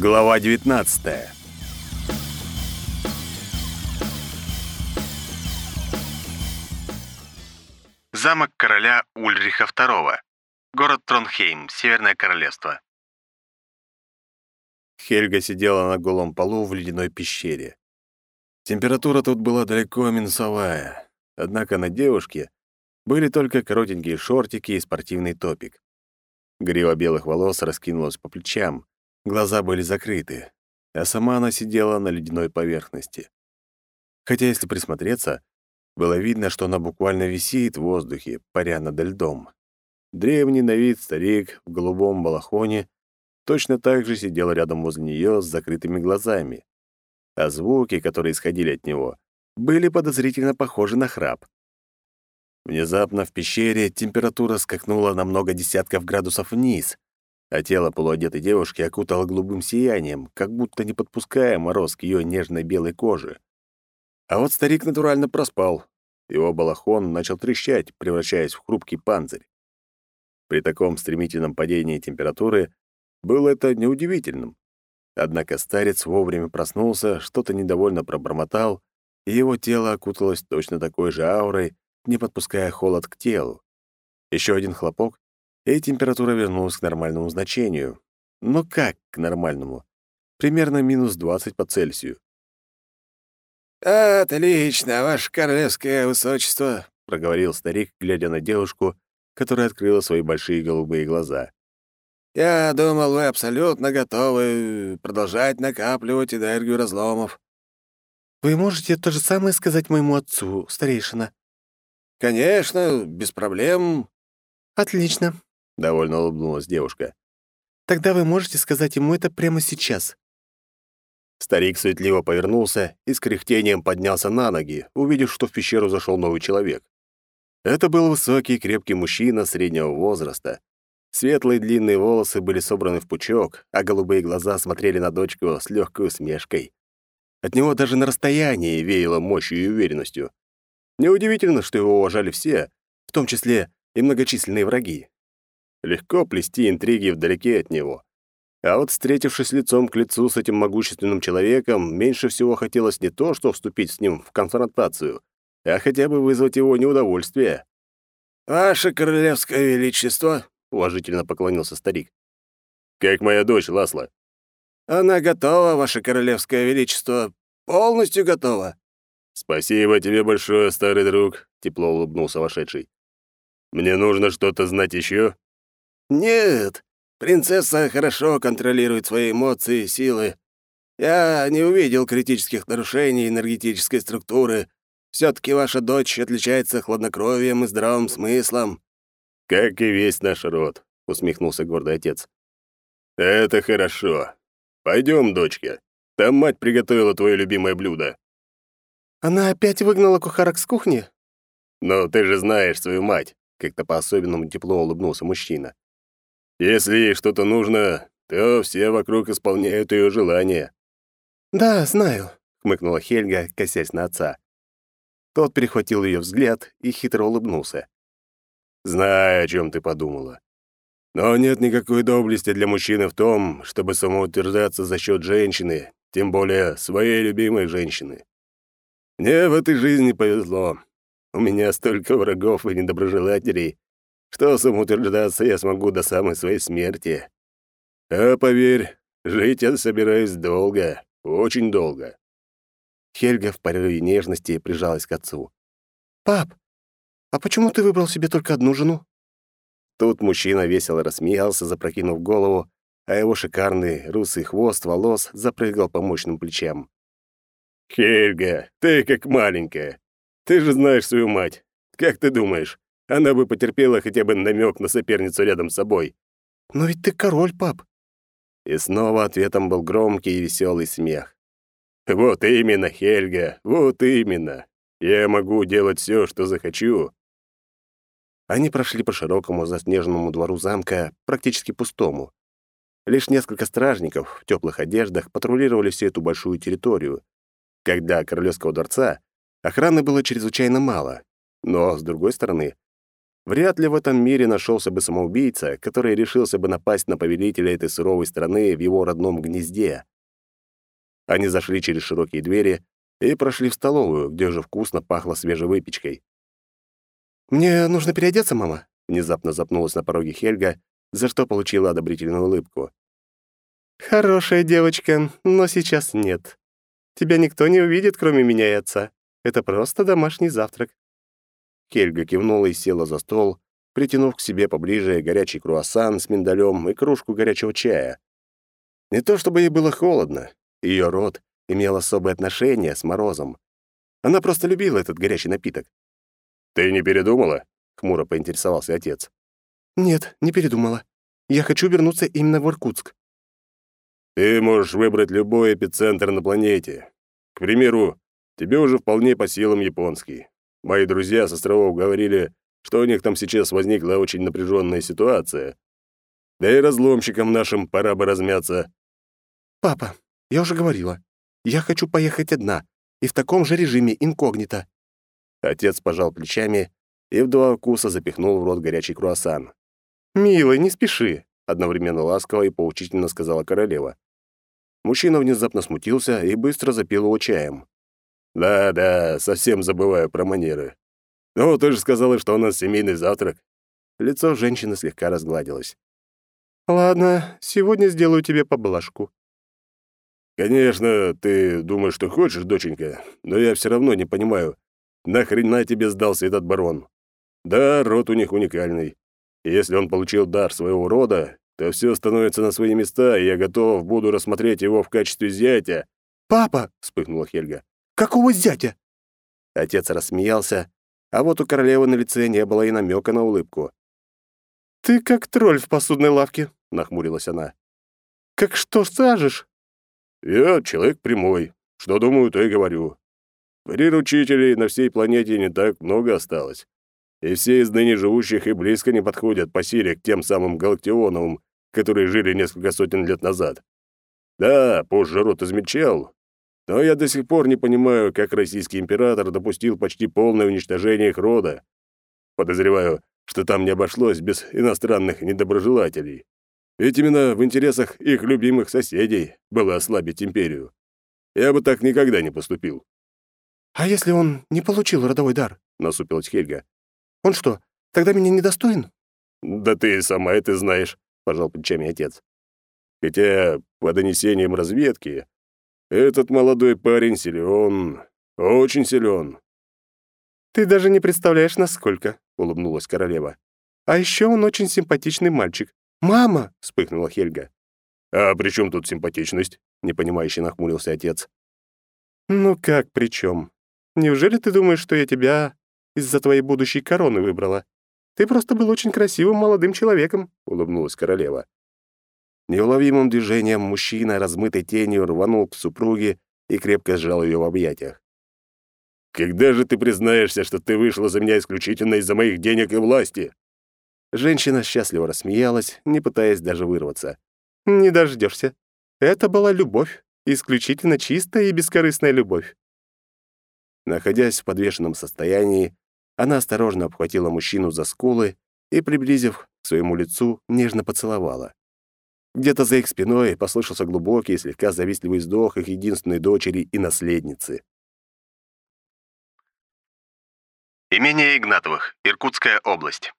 Глава 19. Замок короля Ульриха II. Город Тронхейм, Северное королевство. Хельга сидела на голом полу в ледяной пещере. Температура тут была далеко минусовая, однако на девушке были только коротенькие шортики и спортивный топик. Грива белых волос раскинулась по плечам, Глаза были закрыты, а сама она сидела на ледяной поверхности. Хотя, если присмотреться, было видно, что она буквально висит в воздухе, паря над льдом. Древний на вид старик в голубом балахоне точно так же сидел рядом возле нее с закрытыми глазами, а звуки, которые исходили от него, были подозрительно похожи на храп. Внезапно в пещере температура скакнула на много десятков градусов вниз — а тело полуодетой девушки окутало голубым сиянием, как будто не подпуская мороз к ее нежной белой коже. А вот старик натурально проспал. Его балахон начал трещать, превращаясь в хрупкий панцирь. При таком стремительном падении температуры было это неудивительным. Однако старец вовремя проснулся, что-то недовольно пробормотал, и его тело окуталось точно такой же аурой, не подпуская холод к телу. Еще один хлопок, и температура вернулась к нормальному значению. Но как к нормальному? Примерно минус 20 по Цельсию. «Отлично, ваше королевское высочество», — проговорил старик, глядя на девушку, которая открыла свои большие голубые глаза. «Я думал, вы абсолютно готовы э, продолжать накапливать энергию разломов». «Вы можете то же самое сказать моему отцу, старейшина?» «Конечно, без проблем». «Отлично довольно улыбнулась девушка. Тогда вы можете сказать ему это прямо сейчас. Старик суетливо повернулся и с кряхтением поднялся на ноги, увидев, что в пещеру зашел новый человек. Это был высокий, крепкий мужчина среднего возраста. Светлые длинные волосы были собраны в пучок, а голубые глаза смотрели на дочку с легкой усмешкой. От него даже на расстоянии веяло мощью и уверенностью. Неудивительно, что его уважали все, в том числе и многочисленные враги. Легко плести интриги вдалеке от него. А вот встретившись лицом к лицу с этим могущественным человеком, меньше всего хотелось не то, что вступить с ним в конфронтацию, а хотя бы вызвать его неудовольствие. «Ваше королевское величество», — уважительно поклонился старик. «Как моя дочь, Ласла?» «Она готова, ваше королевское величество, полностью готова». «Спасибо тебе большое, старый друг», — тепло улыбнулся вошедший. «Мне нужно что-то знать еще?» «Нет, принцесса хорошо контролирует свои эмоции и силы. Я не увидел критических нарушений энергетической структуры. все таки ваша дочь отличается хладнокровием и здравым смыслом». «Как и весь наш род», — усмехнулся гордый отец. «Это хорошо. Пойдем, дочка. Там мать приготовила твое любимое блюдо». «Она опять выгнала кухарок с кухни?» «Ну, ты же знаешь свою мать», — как-то по-особенному тепло улыбнулся мужчина. Если ей что-то нужно, то все вокруг исполняют ее желания». «Да, знаю», — хмыкнула Хельга, косясь на отца. Тот перехватил ее взгляд и хитро улыбнулся. «Знаю, о чем ты подумала. Но нет никакой доблести для мужчины в том, чтобы самоутверждаться за счет женщины, тем более своей любимой женщины. Мне в этой жизни повезло. У меня столько врагов и недоброжелателей, что самоутверждаться я смогу до самой своей смерти. А поверь, жить я собираюсь долго, очень долго». Хельга в порыве нежности прижалась к отцу. «Пап, а почему ты выбрал себе только одну жену?» Тут мужчина весело рассмеялся, запрокинув голову, а его шикарный русый хвост волос запрыгал по мощным плечам. «Хельга, ты как маленькая. Ты же знаешь свою мать. Как ты думаешь, она бы потерпела хотя бы намек на соперницу рядом с собой. «Но ведь ты король, пап!» И снова ответом был громкий и веселый смех. «Вот именно, Хельга, вот именно! Я могу делать все, что захочу!» Они прошли по широкому заснеженному двору замка, практически пустому. Лишь несколько стражников в теплых одеждах патрулировали всю эту большую территорию. Когда королевского дворца охраны было чрезвычайно мало, но, с другой стороны, Вряд ли в этом мире нашелся бы самоубийца, который решился бы напасть на повелителя этой суровой страны в его родном гнезде. Они зашли через широкие двери и прошли в столовую, где уже вкусно пахло свежей выпечкой. «Мне нужно переодеться, мама», — внезапно запнулась на пороге Хельга, за что получила одобрительную улыбку. «Хорошая девочка, но сейчас нет. Тебя никто не увидит, кроме меня и отца. Это просто домашний завтрак. Кельга кивнула и села за стол, притянув к себе поближе горячий круассан с миндалем и кружку горячего чая. Не то чтобы ей было холодно, ее рот имел особое отношение с морозом. Она просто любила этот горячий напиток. «Ты не передумала?» — хмуро поинтересовался отец. «Нет, не передумала. Я хочу вернуться именно в Иркутск». «Ты можешь выбрать любой эпицентр на планете. К примеру, тебе уже вполне по силам японский. Мои друзья с островов говорили, что у них там сейчас возникла очень напряженная ситуация. Да и разломщикам нашим пора бы размяться. «Папа, я уже говорила. Я хочу поехать одна, и в таком же режиме инкогнито». Отец пожал плечами и в два укуса запихнул в рот горячий круассан. «Милый, не спеши», — одновременно ласково и поучительно сказала королева. Мужчина внезапно смутился и быстро запил его чаем. Да-да, совсем забываю про манеры. Ну, ты же сказала, что у нас семейный завтрак. Лицо женщины слегка разгладилось. Ладно, сегодня сделаю тебе поблажку. Конечно, ты думаешь, что хочешь, доченька, но я все равно не понимаю, нахрена тебе сдался этот барон? Да, род у них уникальный. Если он получил дар своего рода, то все становится на свои места, и я готов буду рассмотреть его в качестве зятя». «Папа!» — вспыхнула Хельга. Какого зятя?» Отец рассмеялся, а вот у королевы на лице не было и намека на улыбку. «Ты как тролль в посудной лавке», — нахмурилась она. «Как что скажешь?» «Я человек прямой. Что думаю, то и говорю. Приручителей на всей планете не так много осталось. И все из ныне живущих и близко не подходят по силе к тем самым Галактионовым, которые жили несколько сотен лет назад. Да, позже рот измельчал, но я до сих пор не понимаю, как российский император допустил почти полное уничтожение их рода. Подозреваю, что там не обошлось без иностранных недоброжелателей. Ведь именно в интересах их любимых соседей было ослабить империю. Я бы так никогда не поступил. «А если он не получил родовой дар?» — насупилась Хельга. «Он что, тогда меня недостоин?» «Да ты сама это знаешь», — пожал плечами отец. «Хотя, по донесениям разведки, этот молодой парень силен, очень силен». «Ты даже не представляешь, насколько», — улыбнулась королева. «А еще он очень симпатичный мальчик. Мама!» — вспыхнула Хельга. «А при чем тут симпатичность?» — непонимающе нахмурился отец. «Ну как при чем? Неужели ты думаешь, что я тебя из-за твоей будущей короны выбрала? Ты просто был очень красивым молодым человеком», — улыбнулась королева. Неуловимым движением мужчина, размытой тенью, рванул к супруге и крепко сжал ее в объятиях. «Когда же ты признаешься, что ты вышла за меня исключительно из-за моих денег и власти?» Женщина счастливо рассмеялась, не пытаясь даже вырваться. «Не дождешься. Это была любовь, исключительно чистая и бескорыстная любовь». Находясь в подвешенном состоянии, она осторожно обхватила мужчину за скулы и, приблизив к своему лицу, нежно поцеловала. Где-то за их спиной послышался глубокий, слегка завистливый вздох их единственной дочери и наследницы. Имение Игнатовых, Иркутская область.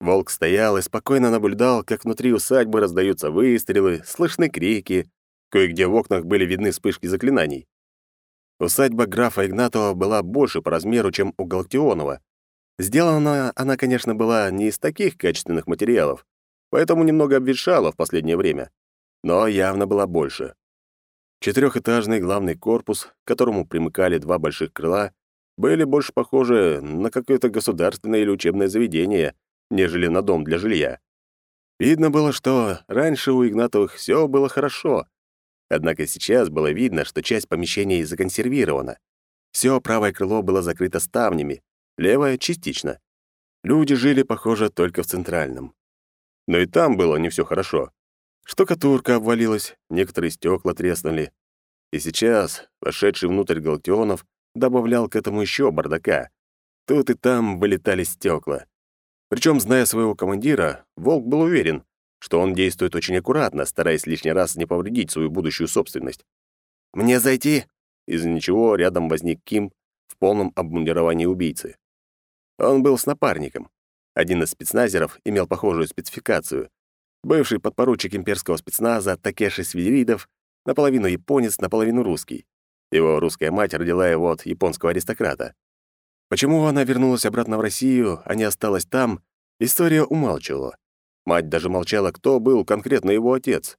Волк стоял и спокойно наблюдал, как внутри усадьбы раздаются выстрелы, слышны крики, кое-где в окнах были видны вспышки заклинаний. Усадьба графа Игнатова была больше по размеру, чем у Галактионова. Сделана она, конечно, была не из таких качественных материалов, поэтому немного обветшала в последнее время, но явно была больше. Четырехэтажный главный корпус, к которому примыкали два больших крыла, были больше похожи на какое-то государственное или учебное заведение, нежели на дом для жилья. Видно было, что раньше у Игнатовых все было хорошо, однако сейчас было видно, что часть помещений законсервирована. Все правое крыло было закрыто ставнями, левое — частично. Люди жили, похоже, только в центральном но и там было не все хорошо. Штукатурка обвалилась, некоторые стекла треснули. И сейчас, вошедший внутрь Галактионов, добавлял к этому еще бардака. Тут и там вылетали стекла. Причем, зная своего командира, Волк был уверен, что он действует очень аккуратно, стараясь лишний раз не повредить свою будущую собственность. «Мне зайти?» Из ничего рядом возник Ким в полном обмундировании убийцы. Он был с напарником. Один из спецназеров имел похожую спецификацию. Бывший подпоручик имперского спецназа Такеши Свиридов, наполовину японец, наполовину русский. Его русская мать родила его от японского аристократа. Почему она вернулась обратно в Россию, а не осталась там, история умалчивала. Мать даже молчала, кто был конкретно его отец.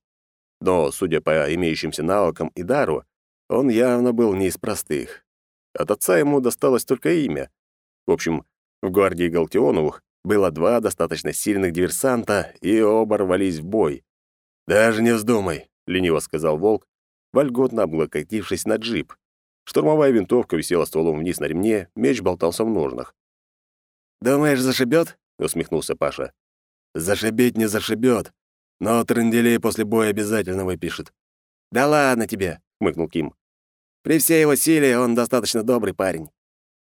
Но, судя по имеющимся навыкам и дару, он явно был не из простых. От отца ему досталось только имя. В общем, в гвардии Галтионовых было два достаточно сильных диверсанта, и оба рвались в бой. «Даже не вздумай», — лениво сказал Волк, вольготно облокотившись на джип. Штурмовая винтовка висела стволом вниз на ремне, меч болтался в ножнах. «Думаешь, зашибет?» — усмехнулся Паша. «Зашибить не зашибет, но тренделей после боя обязательно выпишет». «Да ладно тебе», — хмыкнул Ким. «При всей его силе он достаточно добрый парень.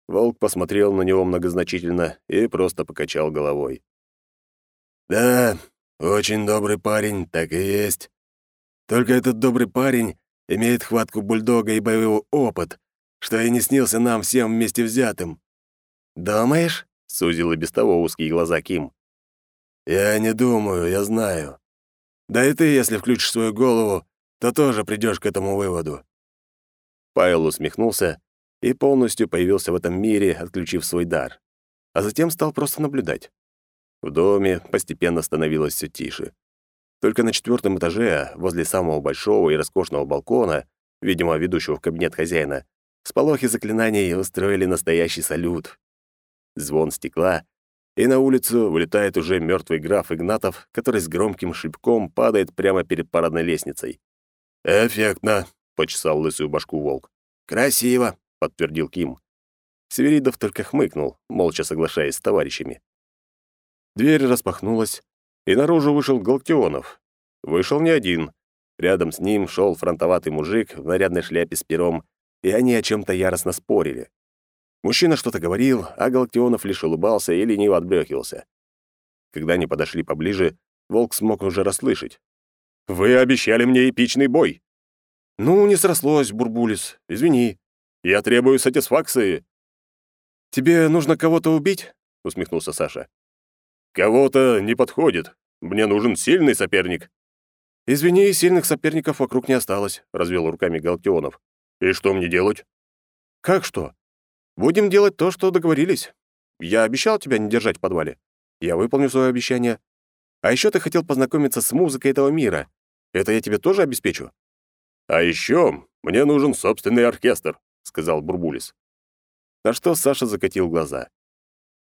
Волк посмотрел на него многозначительно и просто покачал головой. «Да, очень добрый парень, так и есть. Только этот добрый парень имеет хватку бульдога и боевой опыт, что и не снился нам всем вместе взятым». «Думаешь?» — сузил и без того узкие глаза Ким. «Я не думаю, я знаю. Да и ты, если включишь свою голову, то тоже придешь к этому выводу». Павел усмехнулся и полностью появился в этом мире, отключив свой дар. А затем стал просто наблюдать. В доме постепенно становилось все тише. Только на четвертом этаже, возле самого большого и роскошного балкона, видимо, ведущего в кабинет хозяина, сполохи заклинаний устроили настоящий салют. Звон стекла — и на улицу вылетает уже мертвый граф Игнатов, который с громким шибком падает прямо перед парадной лестницей. «Эффектно», — почесал лысую башку волк. «Красиво», подтвердил Ким. Северидов только хмыкнул, молча соглашаясь с товарищами. Дверь распахнулась, и наружу вышел Галактионов. Вышел не один. Рядом с ним шел фронтоватый мужик в нарядной шляпе с пером, и они о чем то яростно спорили. Мужчина что-то говорил, а Галактионов лишь улыбался и лениво отбрёхивался. Когда они подошли поближе, Волк смог уже расслышать. «Вы обещали мне эпичный бой!» «Ну, не срослось, Бурбулис, извини», я требую сатисфакции. Тебе нужно кого-то убить? усмехнулся Саша. Кого-то не подходит. Мне нужен сильный соперник. Извини, сильных соперников вокруг не осталось, развел руками Галтионов. И что мне делать? Как что? Будем делать то, что договорились. Я обещал тебя не держать в подвале. Я выполню свое обещание. А еще ты хотел познакомиться с музыкой этого мира. Это я тебе тоже обеспечу. А еще мне нужен собственный оркестр. — сказал Бурбулис. На что Саша закатил глаза.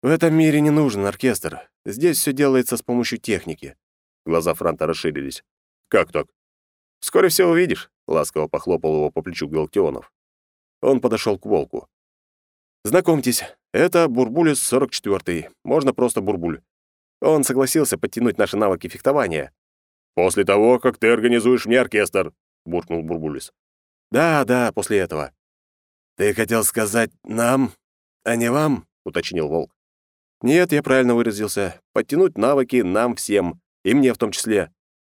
«В этом мире не нужен оркестр. Здесь все делается с помощью техники». Глаза Франта расширились. «Как так?» «Вскоре все увидишь», — ласково похлопал его по плечу Галактионов. Он подошел к волку. «Знакомьтесь, это Бурбулис 44-й. Можно просто Бурбуль. Он согласился подтянуть наши навыки фехтования». «После того, как ты организуешь мне оркестр», — буркнул Бурбулис. «Да, да, после этого. «Ты хотел сказать «нам», а не «вам», — уточнил Волк. «Нет, я правильно выразился. Подтянуть навыки нам всем, и мне в том числе».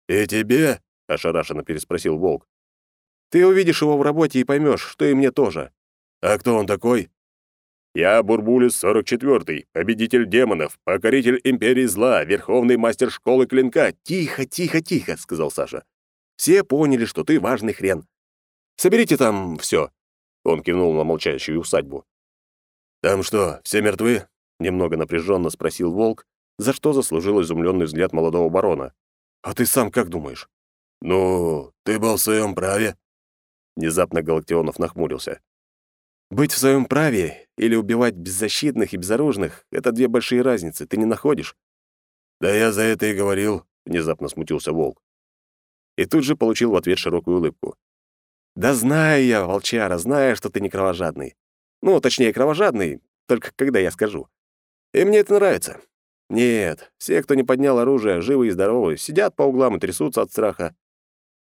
«И тебе?» — ошарашенно переспросил Волк. «Ты увидишь его в работе и поймешь, что и мне тоже». «А кто он такой?» «Я Бурбулис 44-й, победитель демонов, покоритель Империи Зла, верховный мастер школы клинка». «Тихо, тихо, тихо», — сказал Саша. «Все поняли, что ты важный хрен. Соберите там все. Он кивнул на молчащую усадьбу. «Там что, все мертвы?» — немного напряженно спросил волк, за что заслужил изумленный взгляд молодого барона. «А ты сам как думаешь?» «Ну, ты был в своем праве». Внезапно Галактионов нахмурился. «Быть в своем праве или убивать беззащитных и безоружных — это две большие разницы, ты не находишь?» «Да я за это и говорил», — внезапно смутился волк. И тут же получил в ответ широкую улыбку. «Да знаю я, волчара, знаю, что ты не кровожадный. Ну, точнее, кровожадный, только когда я скажу. И мне это нравится. Нет, все, кто не поднял оружие, живы и здоровы, сидят по углам и трясутся от страха.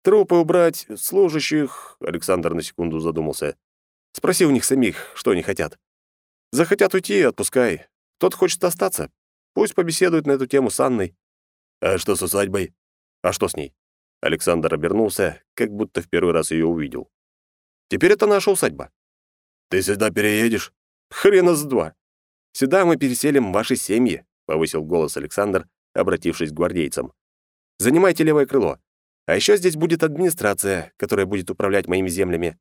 Трупы убрать, служащих...» Александр на секунду задумался. «Спроси у них самих, что они хотят. Захотят уйти, отпускай. Тот хочет остаться. Пусть побеседует на эту тему с Анной». «А что с усадьбой? А что с ней?» Александр обернулся, как будто в первый раз ее увидел. «Теперь это наша усадьба». «Ты сюда переедешь?» «Хрена с два! Сюда мы переселим ваши семьи», — повысил голос Александр, обратившись к гвардейцам. «Занимайте левое крыло. А еще здесь будет администрация, которая будет управлять моими землями.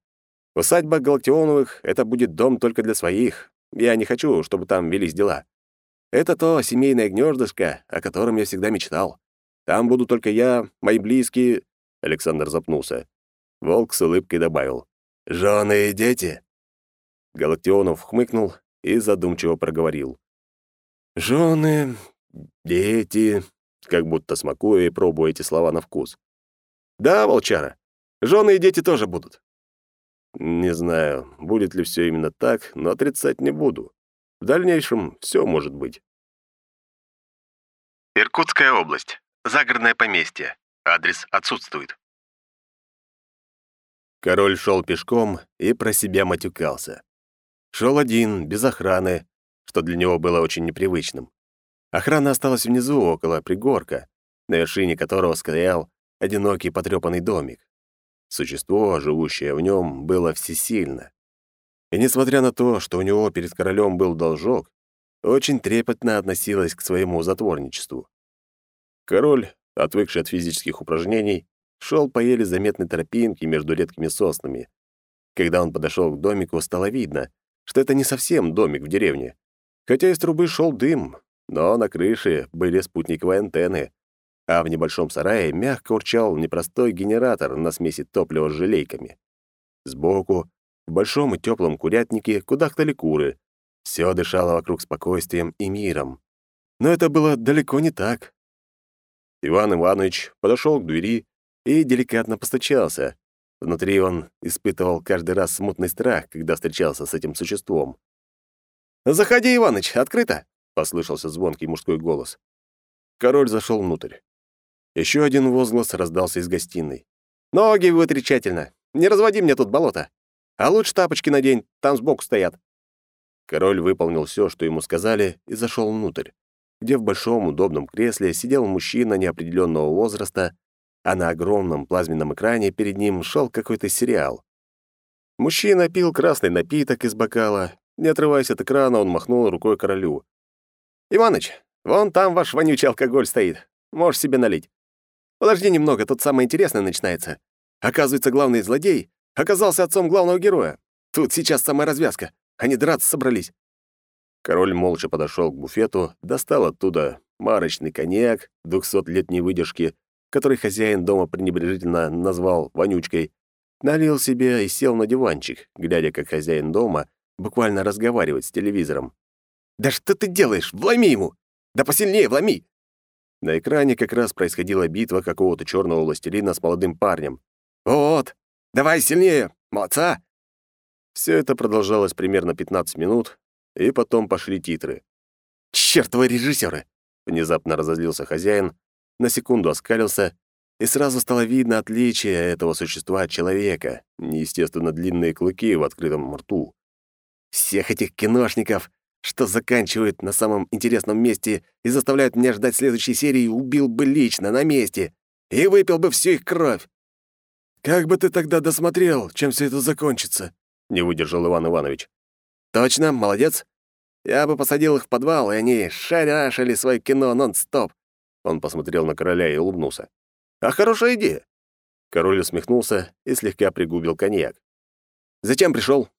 Усадьба Галактионовых — это будет дом только для своих. Я не хочу, чтобы там велись дела. Это то семейное гнездышко, о котором я всегда мечтал. Там буду только я, мои близкие...» Александр запнулся. Волк с улыбкой добавил. «Жены и дети?» Галактионов хмыкнул и задумчиво проговорил. «Жены, дети...» Как будто смакуя и пробуя эти слова на вкус. «Да, волчара, жены и дети тоже будут». Не знаю, будет ли все именно так, но отрицать не буду. В дальнейшем все может быть. Иркутская область. Загородное поместье. Адрес отсутствует. Король шел пешком и про себя матюкался. Шел один, без охраны, что для него было очень непривычным. Охрана осталась внизу, около пригорка, на вершине которого стоял одинокий потрепанный домик. Существо, живущее в нем, было всесильно. И несмотря на то, что у него перед королем был должок, очень трепетно относилось к своему затворничеству. Король, отвыкший от физических упражнений, шел по еле заметной тропинке между редкими соснами. Когда он подошел к домику, стало видно, что это не совсем домик в деревне. Хотя из трубы шел дым, но на крыше были спутниковые антенны, а в небольшом сарае мягко урчал непростой генератор на смеси топлива с желейками. Сбоку, в большом и теплом курятнике, кудахтали куры. Все дышало вокруг спокойствием и миром. Но это было далеко не так. Иван Иванович подошел к двери и деликатно постучался. Внутри он испытывал каждый раз смутный страх, когда встречался с этим существом. «Заходи, Иваныч, открыто!» — послышался звонкий мужской голос. Король зашел внутрь. Еще один возглас раздался из гостиной. «Ноги вытри тщательно! Не разводи мне тут болото! А лучше тапочки надень, там сбоку стоят!» Король выполнил все, что ему сказали, и зашел внутрь где в большом удобном кресле сидел мужчина неопределенного возраста, а на огромном плазменном экране перед ним шел какой-то сериал. Мужчина пил красный напиток из бокала. Не отрываясь от экрана, он махнул рукой королю. «Иваныч, вон там ваш вонючий алкоголь стоит. Можешь себе налить. Подожди немного, тут самое интересное начинается. Оказывается, главный злодей оказался отцом главного героя. Тут сейчас самая развязка. Они драться собрались. Король молча подошел к буфету, достал оттуда марочный коньяк двухсотлетней выдержки, который хозяин дома пренебрежительно назвал «вонючкой», налил себе и сел на диванчик, глядя, как хозяин дома буквально разговаривает с телевизором. «Да что ты делаешь? Вломи ему! Да посильнее вломи!» На экране как раз происходила битва какого-то черного властелина с молодым парнем. «Вот! Давай сильнее! Молодца!» Все это продолжалось примерно 15 минут, и потом пошли титры. «Чёртовы режиссеры! внезапно разозлился хозяин, на секунду оскалился, и сразу стало видно отличие этого существа от человека, неестественно длинные клыки в открытом рту. «Всех этих киношников, что заканчивают на самом интересном месте и заставляют меня ждать следующей серии, убил бы лично, на месте, и выпил бы всю их кровь!» «Как бы ты тогда досмотрел, чем все это закончится?» — не выдержал Иван Иванович. «Точно, молодец. Я бы посадил их в подвал, и они шаряшили свое кино нон-стоп». Он посмотрел на короля и улыбнулся. «А хорошая идея!» Король усмехнулся и слегка пригубил коньяк. «Зачем пришел?»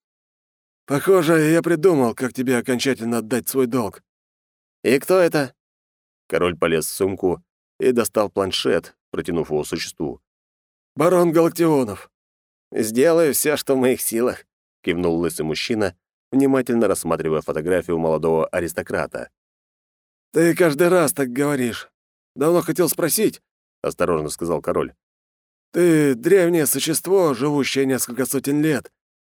«Похоже, я придумал, как тебе окончательно отдать свой долг». «И кто это?» Король полез в сумку и достал планшет, протянув его существу. «Барон Галактионов». «Сделаю все, что в моих силах», — кивнул лысый мужчина внимательно рассматривая фотографию молодого аристократа. «Ты каждый раз так говоришь. Давно хотел спросить», — осторожно сказал король. «Ты древнее существо, живущее несколько сотен лет.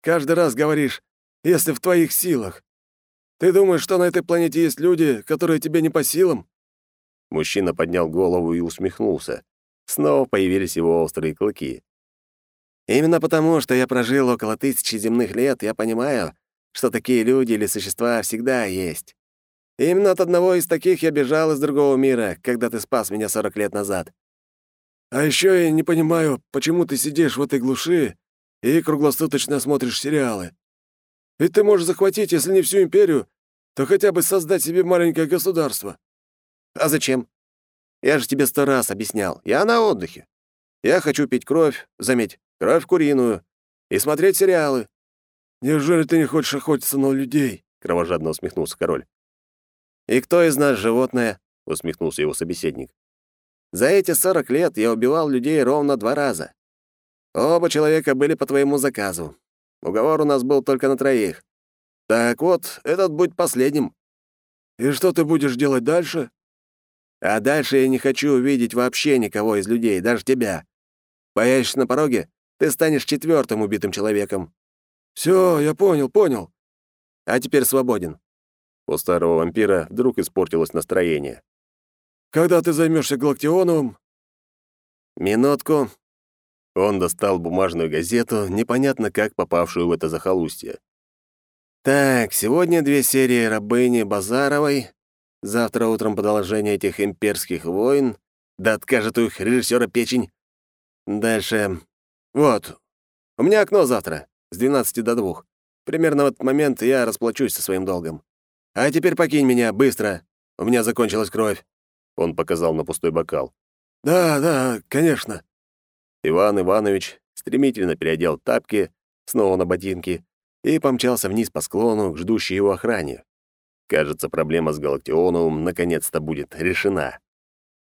Каждый раз говоришь, если в твоих силах. Ты думаешь, что на этой планете есть люди, которые тебе не по силам?» Мужчина поднял голову и усмехнулся. Снова появились его острые клыки. «Именно потому, что я прожил около тысячи земных лет, я понимаю, что такие люди или существа всегда есть. Именно от одного из таких я бежал из другого мира, когда ты спас меня 40 лет назад. А еще я не понимаю, почему ты сидишь в этой глуши и круглосуточно смотришь сериалы. Ведь ты можешь захватить, если не всю империю, то хотя бы создать себе маленькое государство. А зачем? Я же тебе сто раз объяснял. Я на отдыхе. Я хочу пить кровь, заметь, кровь куриную, и смотреть сериалы. «Неужели ты не хочешь охотиться на людей?» — кровожадно усмехнулся король. «И кто из нас животное?» — усмехнулся его собеседник. «За эти сорок лет я убивал людей ровно два раза. Оба человека были по твоему заказу. Уговор у нас был только на троих. Так вот, этот будет последним». «И что ты будешь делать дальше?» «А дальше я не хочу увидеть вообще никого из людей, даже тебя. Появишься на пороге, ты станешь четвертым убитым человеком. «Все, я понял, понял. А теперь свободен». У старого вампира вдруг испортилось настроение. «Когда ты займешься Галактионовым?» «Минутку». Он достал бумажную газету, непонятно как попавшую в это захолустье. «Так, сегодня две серии рабыни Базаровой, завтра утром продолжение этих имперских войн, да откажет у их режиссера печень. Дальше. Вот, у меня окно завтра с 12 до 2. Примерно в этот момент я расплачусь со своим долгом. А теперь покинь меня, быстро. У меня закончилась кровь. Он показал на пустой бокал. Да, да, конечно. Иван Иванович стремительно переодел тапки, снова на ботинки, и помчался вниз по склону к ждущей его охране. Кажется, проблема с Галактионовым наконец-то будет решена.